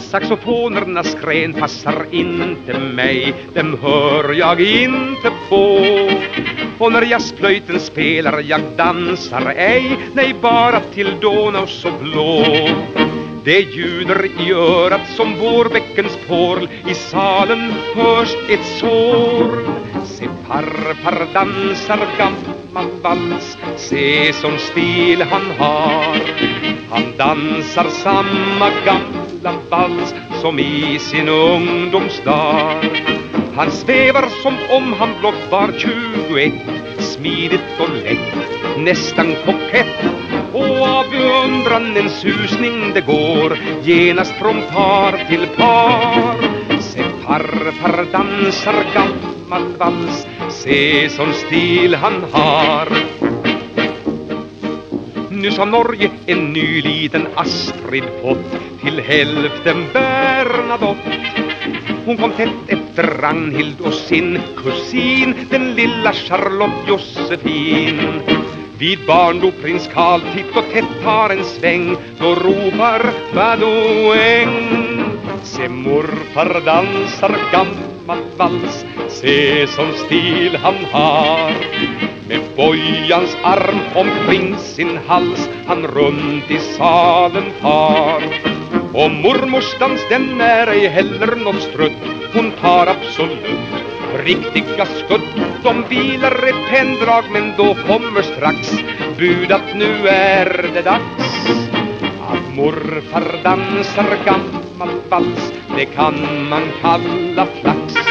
Saxofonernas skrän passar inte mig. Dem hör jag inte på. Och när jazzflöjten spelar jag dansar ej. Nej, bara till Donau så blå. Det ljuder i örat som vårbäckens porl I salen hörs ett sår. Se farfar dansar gammal vals Se som stil han har. Han dansar samma gamla vals Som i sin ungdomsdag. Han svävar som om han blott var tjugoett Smidigt och lätt, nästan kokett. Och av beundran en susning det går genast från par till par. Se farfar dansar gammal vals Se som stil han har. Nu sa Norge en ny liten Astrid fått Till hälften Bernadotte. Hon kom tätt efter Ragnhild och sin kusin Den lilla Charlotte Josefin vid barndop prins Karl titt och tätt tar en sväng Då ropar Badoeng Se morfar dansar gammal vals Se som stil han har Med bojans arm omkring sin hals Han runt i salen far. Och mormors dans den är ej heller något strutt Hon tar absolut riktiga skutt De vilar ett penndrag men då kommer strax bud att nu är det dags. Att morfar dansar gammal vals Det kan man kalla flax.